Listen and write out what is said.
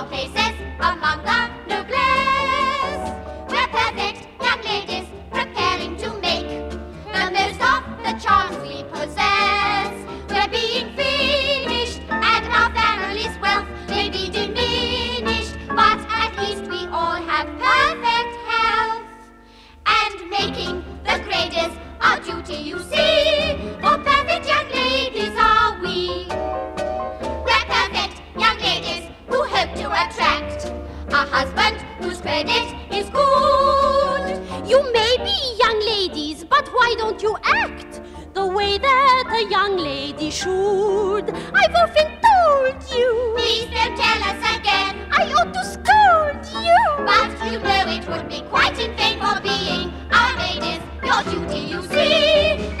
all places among the noblesse. We're perfect young ladies preparing to make the most of the charms we possess. We're being finished and our family's wealth may be diminished, but at least we all have perfect health. And making the greatest our duty, you see. Husband whose credit is good. You may be young ladies, but why don't you act the way that a young lady should? I've often told you. Please don't tell us again. I ought to scold you. But you know it would be quite in vain for being our ladies. Your duty, you see.